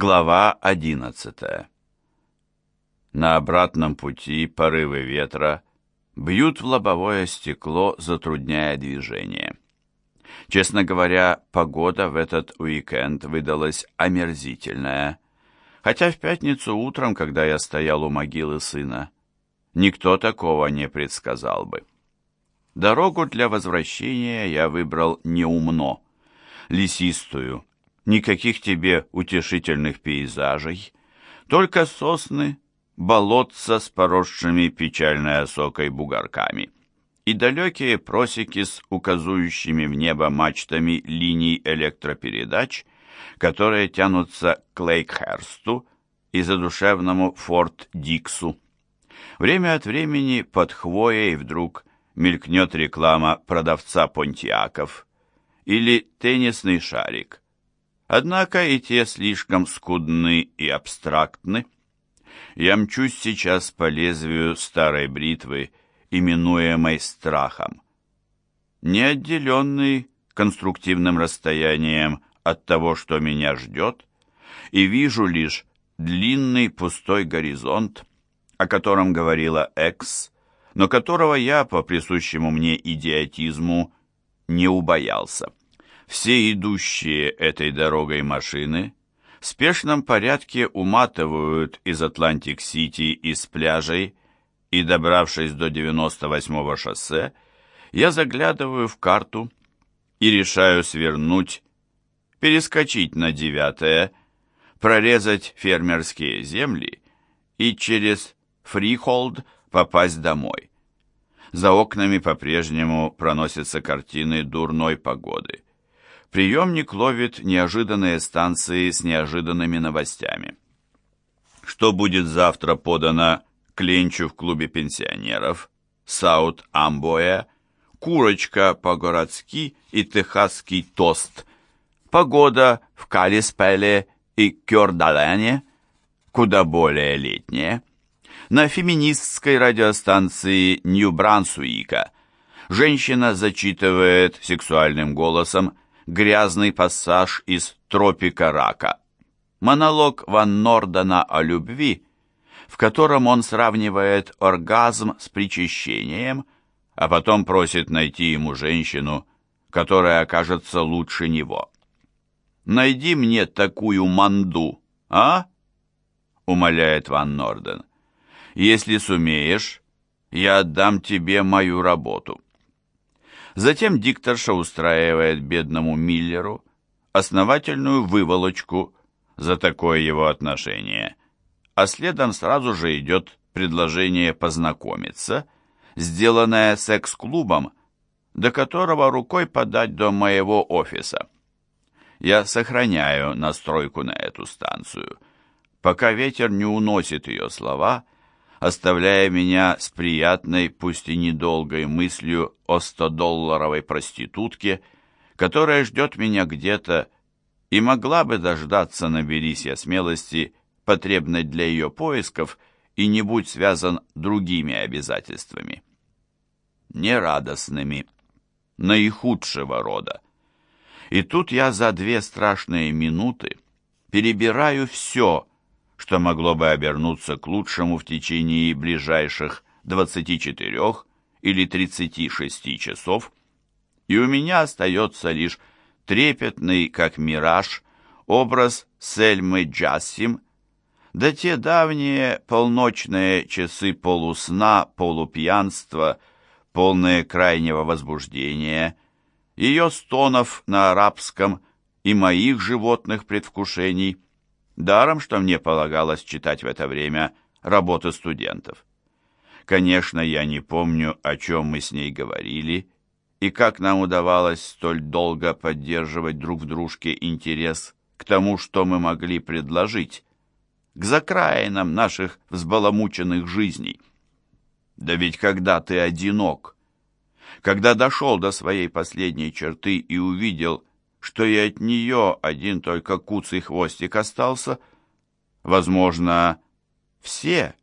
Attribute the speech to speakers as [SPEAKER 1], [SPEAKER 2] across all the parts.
[SPEAKER 1] Глава одиннадцатая. На обратном пути порывы ветра бьют в лобовое стекло, затрудняя движение. Честно говоря, погода в этот уикенд выдалась омерзительная. Хотя в пятницу утром, когда я стоял у могилы сына, никто такого не предсказал бы. Дорогу для возвращения я выбрал неумно, лесистую, никаких тебе утешительных пейзажей, только сосны, болотца с поросшими печальной осокой бугорками и далекие просеки с указующими в небо мачтами линий электропередач, которые тянутся к Лейкхерсту и задушевному Форт Диксу. Время от времени под хвоей вдруг мелькнет реклама продавца понтиаков или теннисный шарик – Однако и те слишком скудны и абстрактны. Я мчусь сейчас по лезвию старой бритвы, именуемой страхом. Не отделенный конструктивным расстоянием от того, что меня ждет, и вижу лишь длинный пустой горизонт, о котором говорила Экс, но которого я, по присущему мне идиотизму, не убоялся. Все идущие этой дорогой машины в спешном порядке уматывают из Атлантик-Сити и с пляжей, и, добравшись до 98-го шоссе, я заглядываю в карту и решаю свернуть, перескочить на девятое, прорезать фермерские земли и через Фрихолд попасть домой. За окнами по-прежнему проносятся картины дурной погоды. Приемник ловит неожиданные станции с неожиданными новостями. Что будет завтра подано к ленчу в клубе пенсионеров, Саут Амбоя, курочка по-городски и техасский тост, погода в Калиспеле и Кёрдалене, куда более летняя, на феминистской радиостанции Нью-Брансуика женщина зачитывает сексуальным голосом грязный пассаж из «Тропика рака». Монолог Ван Нордена о любви, в котором он сравнивает оргазм с причащением, а потом просит найти ему женщину, которая окажется лучше него. «Найди мне такую манду, а?» — умоляет Ван Норден. «Если сумеешь, я отдам тебе мою работу». Затем дикторша устраивает бедному Миллеру основательную выволочку за такое его отношение, а следом сразу же идет предложение познакомиться, сделанное секс-клубом, до которого рукой подать до моего офиса. Я сохраняю настройку на эту станцию, пока ветер не уносит ее слова – оставляя меня с приятной, пусть и недолгой мыслью о 100-долларовой проститутке, которая ждет меня где-то и могла бы дождаться, наберись я смелости, потребной для ее поисков, и не будь связан другими обязательствами. Нерадостными, наихудшего рода. И тут я за две страшные минуты перебираю все, что могло бы обернуться к лучшему в течение ближайших 24 или 36 часов, и у меня остается лишь трепетный, как мираж, образ Сельмы Джассим, да те давние полночные часы полусна, полупьянства, полные крайнего возбуждения, ее стонов на арабском и моих животных предвкушений – Даром, что мне полагалось читать в это время работы студентов. Конечно, я не помню, о чем мы с ней говорили, и как нам удавалось столь долго поддерживать друг в дружке интерес к тому, что мы могли предложить, к закраинам наших взбаламученных жизней. Да ведь когда ты одинок, когда дошел до своей последней черты и увидел, что и от нее один только куцый хвостик остался. Возможно, все,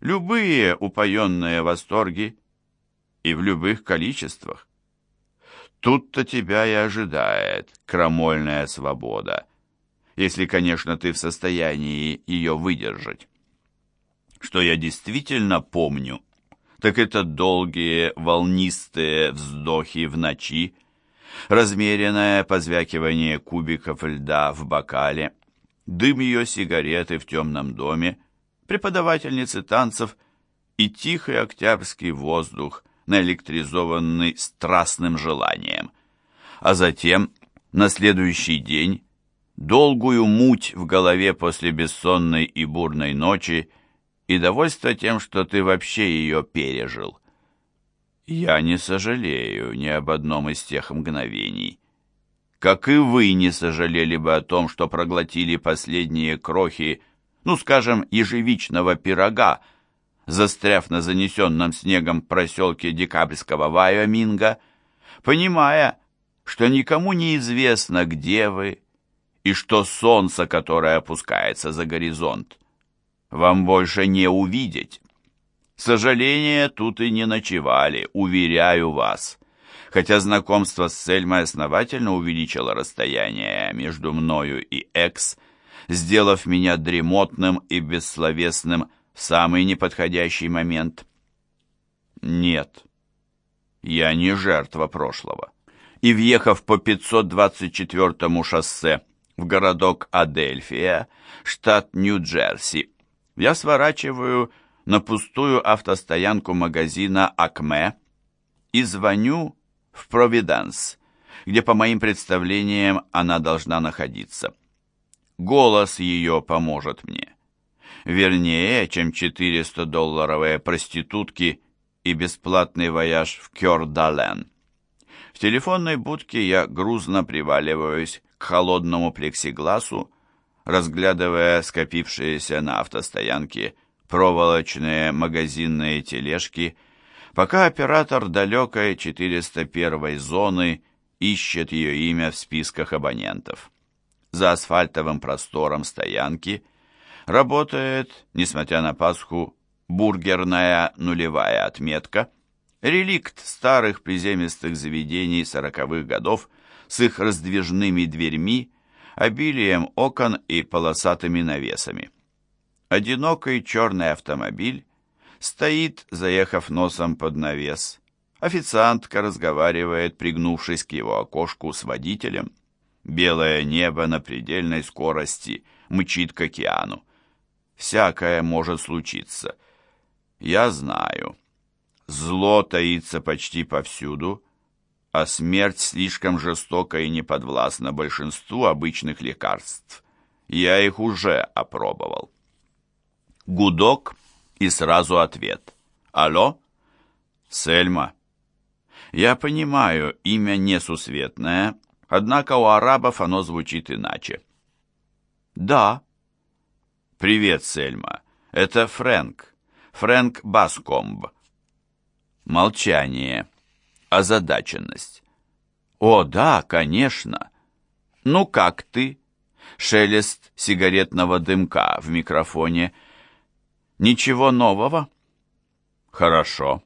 [SPEAKER 1] любые упоенные восторги и в любых количествах. Тут-то тебя и ожидает крамольная свобода. если, конечно, ты в состоянии ее выдержать. Что я действительно помню, так это долгие волнистые вздохи в ночи, размеренное позвякивание кубиков льда в бокале, дым ее сигареты в темном доме, преподавательницы танцев и тихий октябрьский воздух, наэлектризованный страстным желанием. А затем, на следующий день, долгую муть в голове после бессонной и бурной ночи и довольство тем, что ты вообще ее пережил. Я не сожалею ни об одном из тех мгновений. Как и вы не сожалели бы о том, что проглотили последние крохи, ну, скажем, ежевичного пирога, застряв на занесенном снегом проселке декабрьского Вайоминга, понимая, что никому не известно, где вы, и что солнце, которое опускается за горизонт, вам больше не увидеть. Сожаления тут и не ночевали, уверяю вас. Хотя знакомство с Сельмой основательно увеличило расстояние между мною и Экс, сделав меня дремотным и бессловесным в самый неподходящий момент. Нет, я не жертва прошлого. И въехав по 524-му шоссе в городок Адельфия, штат Нью-Джерси. Я сворачиваю на пустую автостоянку магазина «Акме» и звоню в Провиданс, где, по моим представлениям, она должна находиться. Голос ее поможет мне. Вернее, чем 400-долларовые проститутки и бесплатный вояж в Кёрдален. В телефонной будке я грузно приваливаюсь к холодному плексигласу, разглядывая скопившиеся на автостоянке проволочные магазинные тележки, пока оператор далекой 401 зоны ищет ее имя в списках абонентов. За асфальтовым простором стоянки работает, несмотря на Пасху, бургерная нулевая отметка, реликт старых приземистых заведений сороковых годов, с их раздвижными дверьми, обилием окон и полосатыми навесами. Одинокий черный автомобиль стоит, заехав носом под навес. Официантка разговаривает, пригнувшись к его окошку с водителем. Белое небо на предельной скорости мчит к океану. Всякое может случиться. Я знаю. Зло таится почти повсюду, а смерть слишком жестока и неподвластна большинству обычных лекарств. Я их уже опробовал. Гудок и сразу ответ. Алло? Сельма. Я понимаю, имя несусветное, однако у арабов оно звучит иначе. Да. Привет, Сельма. Это Фрэнк. Фрэнк Баскомб. Молчание озадаченность. «О, да, конечно! Ну как ты?» Шелест сигаретного дымка в микрофоне. «Ничего нового?» «Хорошо.